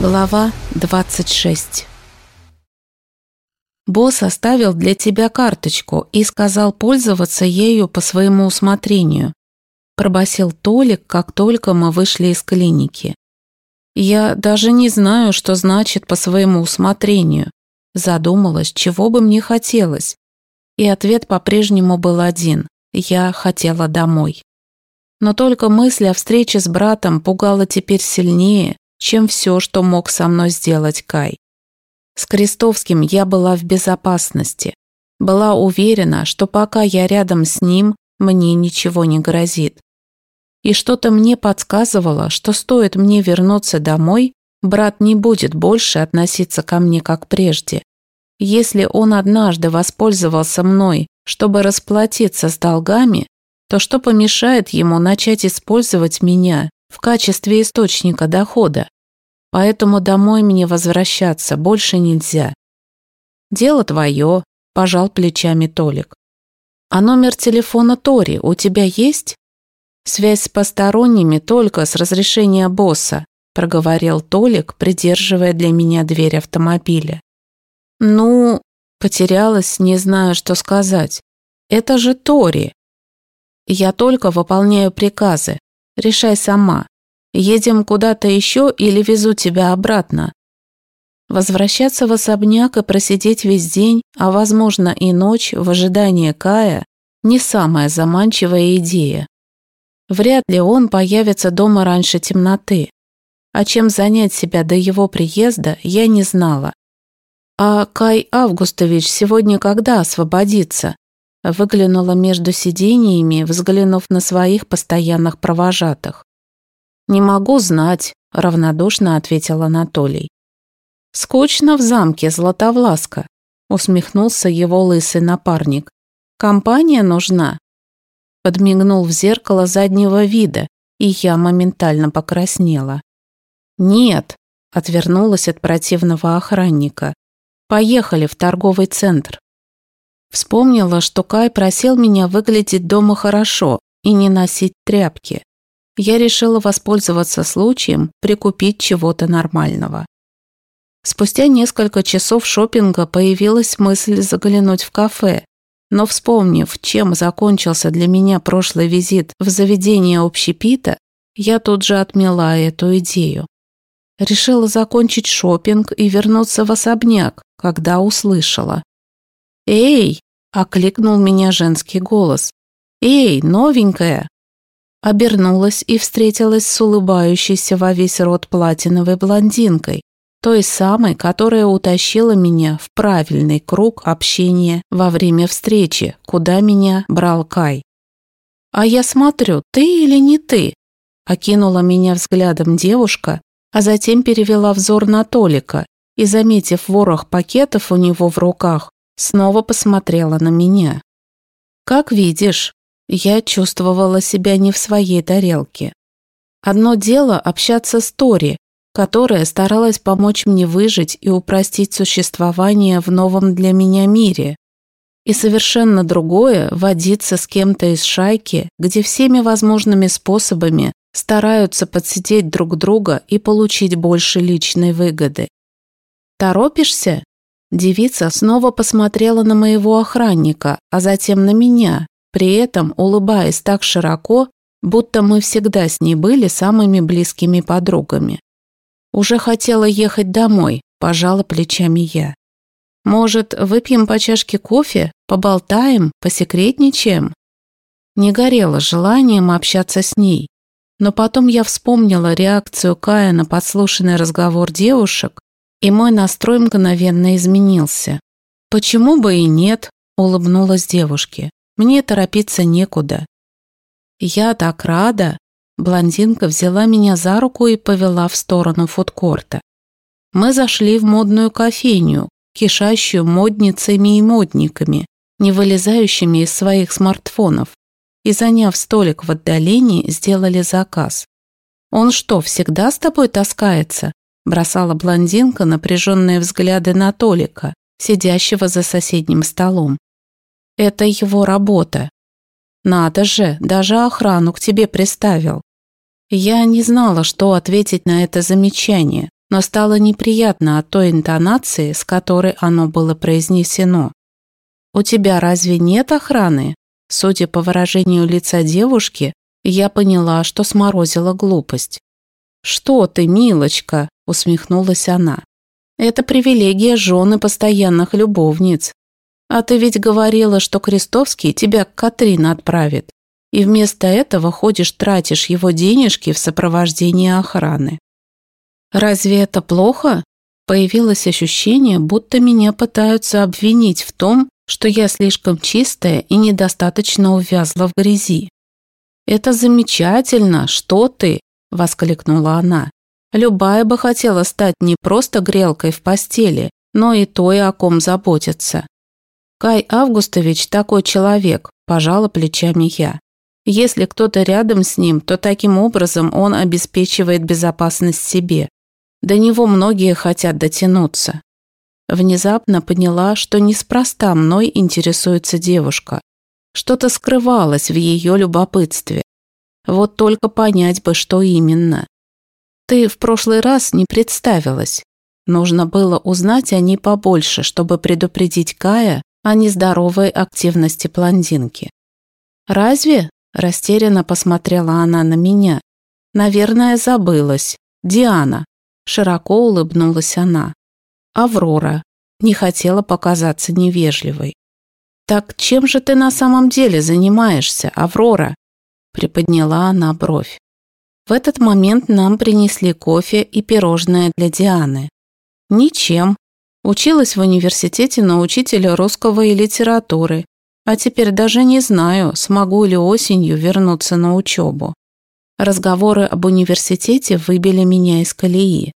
Глава 26 Босс оставил для тебя карточку и сказал пользоваться ею по своему усмотрению. Пробасил Толик, как только мы вышли из клиники. Я даже не знаю, что значит по своему усмотрению. Задумалась, чего бы мне хотелось. И ответ по-прежнему был один. Я хотела домой. Но только мысль о встрече с братом пугала теперь сильнее, чем все, что мог со мной сделать Кай. С Крестовским я была в безопасности. Была уверена, что пока я рядом с ним, мне ничего не грозит. И что-то мне подсказывало, что стоит мне вернуться домой, брат не будет больше относиться ко мне как прежде. Если он однажды воспользовался мной, чтобы расплатиться с долгами, то что помешает ему начать использовать меня в качестве источника дохода? Поэтому домой мне возвращаться больше нельзя. Дело твое, пожал плечами Толик. А номер телефона Тори у тебя есть? Связь с посторонними только с разрешения босса, проговорил Толик, придерживая для меня дверь автомобиля. Ну, потерялась, не знаю, что сказать. Это же Тори. Я только выполняю приказы. Решай сама. Едем куда-то еще или везу тебя обратно?» Возвращаться в особняк и просидеть весь день, а возможно и ночь в ожидании Кая – не самая заманчивая идея. Вряд ли он появится дома раньше темноты. А чем занять себя до его приезда, я не знала. «А Кай Августович сегодня когда освободится?» Выглянула между сидениями, взглянув на своих постоянных провожатых. «Не могу знать», – равнодушно ответил Анатолий. «Скучно в замке, Златовласка», – усмехнулся его лысый напарник. «Компания нужна». Подмигнул в зеркало заднего вида, и я моментально покраснела. «Нет», – отвернулась от противного охранника. «Поехали в торговый центр». Вспомнила, что Кай просил меня выглядеть дома хорошо и не носить тряпки я решила воспользоваться случаем прикупить чего-то нормального. Спустя несколько часов шопинга появилась мысль заглянуть в кафе, но вспомнив, чем закончился для меня прошлый визит в заведение общепита, я тут же отмела эту идею. Решила закончить шопинг и вернуться в особняк, когда услышала. «Эй!» – окликнул меня женский голос. «Эй, новенькая, Обернулась и встретилась с улыбающейся во весь рот платиновой блондинкой, той самой, которая утащила меня в правильный круг общения во время встречи, куда меня брал Кай. «А я смотрю, ты или не ты?» Окинула меня взглядом девушка, а затем перевела взор на Толика и, заметив ворох пакетов у него в руках, снова посмотрела на меня. «Как видишь, я чувствовала себя не в своей тарелке. Одно дело общаться с Тори, которая старалась помочь мне выжить и упростить существование в новом для меня мире. И совершенно другое – водиться с кем-то из шайки, где всеми возможными способами стараются подсидеть друг друга и получить больше личной выгоды. «Торопишься?» Девица снова посмотрела на моего охранника, а затем на меня, при этом улыбаясь так широко, будто мы всегда с ней были самыми близкими подругами. Уже хотела ехать домой, пожала плечами я. Может, выпьем по чашке кофе, поболтаем, посекретничаем? Не горело желанием общаться с ней, но потом я вспомнила реакцию Кая на подслушанный разговор девушек, и мой настрой мгновенно изменился. «Почему бы и нет?» – улыбнулась девушке. Мне торопиться некуда. Я так рада. Блондинка взяла меня за руку и повела в сторону фудкорта. Мы зашли в модную кофейню, кишащую модницами и модниками, не вылезающими из своих смартфонов, и, заняв столик в отдалении, сделали заказ. «Он что, всегда с тобой таскается?» бросала блондинка напряженные взгляды на Толика, сидящего за соседним столом. Это его работа. Надо же, даже охрану к тебе приставил. Я не знала, что ответить на это замечание, но стало неприятно от той интонации, с которой оно было произнесено. «У тебя разве нет охраны?» Судя по выражению лица девушки, я поняла, что сморозила глупость. «Что ты, милочка?» – усмехнулась она. «Это привилегия жены постоянных любовниц. А ты ведь говорила, что Крестовский тебя к Катрин отправит, и вместо этого ходишь тратишь его денежки в сопровождении охраны. Разве это плохо? Появилось ощущение, будто меня пытаются обвинить в том, что я слишком чистая и недостаточно увязла в грязи. «Это замечательно! Что ты?» – воскликнула она. «Любая бы хотела стать не просто грелкой в постели, но и той, о ком заботиться. Кай Августович такой человек, пожала плечами я. Если кто-то рядом с ним, то таким образом он обеспечивает безопасность себе. До него многие хотят дотянуться. Внезапно поняла, что неспроста мной интересуется девушка. Что-то скрывалось в ее любопытстве. Вот только понять бы, что именно. Ты в прошлый раз не представилась. Нужно было узнать о ней побольше, чтобы предупредить Кая о нездоровой активности блондинки. «Разве?» – растерянно посмотрела она на меня. «Наверное, забылась. Диана». Широко улыбнулась она. «Аврора». Не хотела показаться невежливой. «Так чем же ты на самом деле занимаешься, Аврора?» Приподняла она бровь. В этот момент нам принесли кофе и пирожное для Дианы. «Ничем», Училась в университете на учителя русского и литературы, а теперь даже не знаю, смогу ли осенью вернуться на учебу. Разговоры об университете выбили меня из колеи.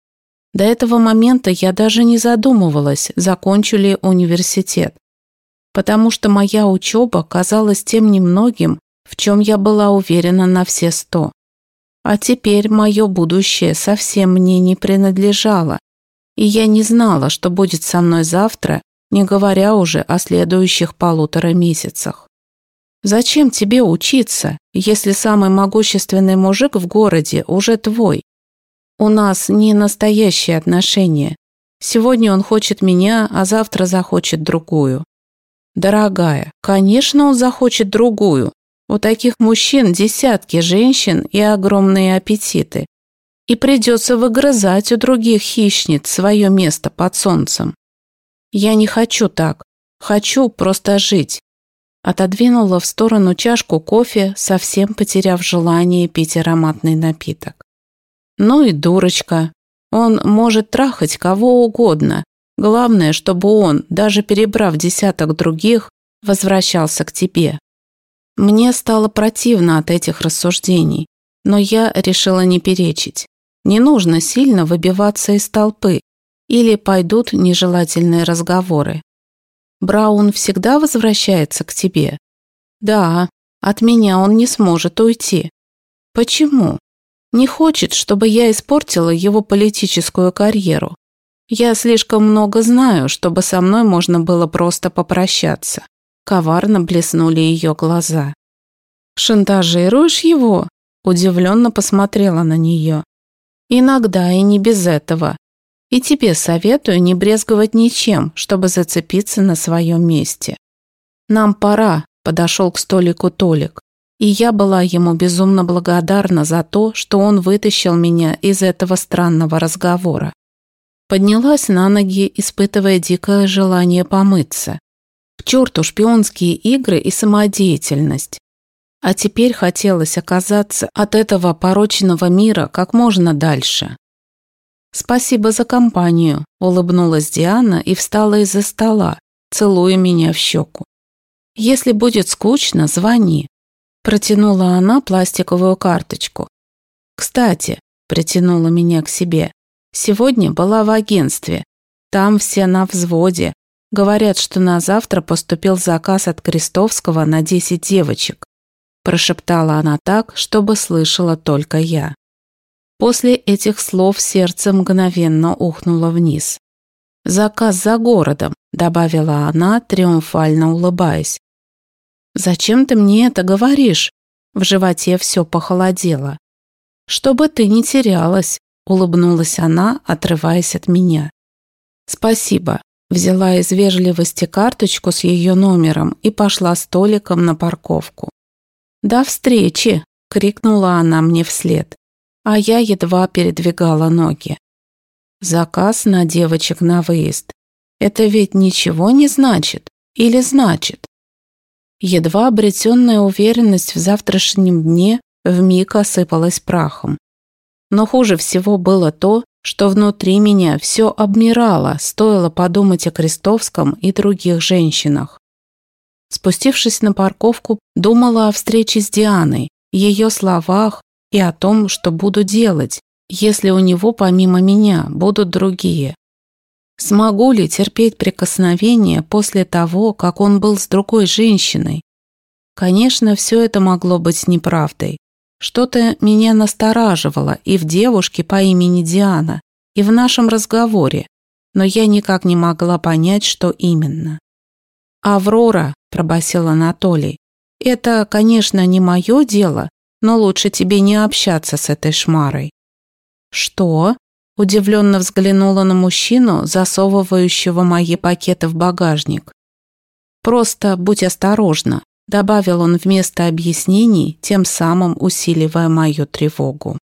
До этого момента я даже не задумывалась, закончу ли университет. Потому что моя учеба казалась тем немногим, в чем я была уверена на все сто. А теперь мое будущее совсем мне не принадлежало, и я не знала, что будет со мной завтра, не говоря уже о следующих полутора месяцах. Зачем тебе учиться, если самый могущественный мужик в городе уже твой? У нас не настоящие отношения. Сегодня он хочет меня, а завтра захочет другую. Дорогая, конечно, он захочет другую. У таких мужчин десятки женщин и огромные аппетиты и придется выгрызать у других хищниц свое место под солнцем. Я не хочу так. Хочу просто жить. Отодвинула в сторону чашку кофе, совсем потеряв желание пить ароматный напиток. Ну и дурочка. Он может трахать кого угодно. Главное, чтобы он, даже перебрав десяток других, возвращался к тебе. Мне стало противно от этих рассуждений, но я решила не перечить. Не нужно сильно выбиваться из толпы, или пойдут нежелательные разговоры. Браун всегда возвращается к тебе? Да, от меня он не сможет уйти. Почему? Не хочет, чтобы я испортила его политическую карьеру. Я слишком много знаю, чтобы со мной можно было просто попрощаться. Коварно блеснули ее глаза. «Шантажируешь его?» Удивленно посмотрела на нее. Иногда и не без этого. И тебе советую не брезговать ничем, чтобы зацепиться на своем месте. Нам пора, подошел к столику Толик. И я была ему безумно благодарна за то, что он вытащил меня из этого странного разговора. Поднялась на ноги, испытывая дикое желание помыться. К черту шпионские игры и самодеятельность. А теперь хотелось оказаться от этого порочного мира как можно дальше. «Спасибо за компанию», – улыбнулась Диана и встала из-за стола, целуя меня в щеку. «Если будет скучно, звони». Протянула она пластиковую карточку. «Кстати», – притянула меня к себе, – «сегодня была в агентстве. Там все на взводе. Говорят, что на завтра поступил заказ от Крестовского на 10 девочек прошептала она так, чтобы слышала только я. После этих слов сердце мгновенно ухнуло вниз. «Заказ за городом», – добавила она, триумфально улыбаясь. «Зачем ты мне это говоришь?» В животе все похолодело. «Чтобы ты не терялась», улыбнулась она, отрываясь от меня. Спасибо. Взяла из вежливости карточку с ее номером и пошла столиком на парковку. «До встречи!» – крикнула она мне вслед, а я едва передвигала ноги. Заказ на девочек на выезд. Это ведь ничего не значит? Или значит? Едва обретенная уверенность в завтрашнем дне вмиг осыпалась прахом. Но хуже всего было то, что внутри меня все обмирало, стоило подумать о Крестовском и других женщинах. Спустившись на парковку, думала о встрече с Дианой, ее словах и о том, что буду делать, если у него помимо меня будут другие. Смогу ли терпеть прикосновение после того, как он был с другой женщиной? Конечно, все это могло быть неправдой. Что-то меня настораживало и в девушке по имени Диана, и в нашем разговоре, но я никак не могла понять, что именно. «Аврора», – пробасил Анатолий, – «это, конечно, не мое дело, но лучше тебе не общаться с этой шмарой». «Что?» – удивленно взглянула на мужчину, засовывающего мои пакеты в багажник. «Просто будь осторожна», добавил он вместо объяснений, тем самым усиливая мою тревогу.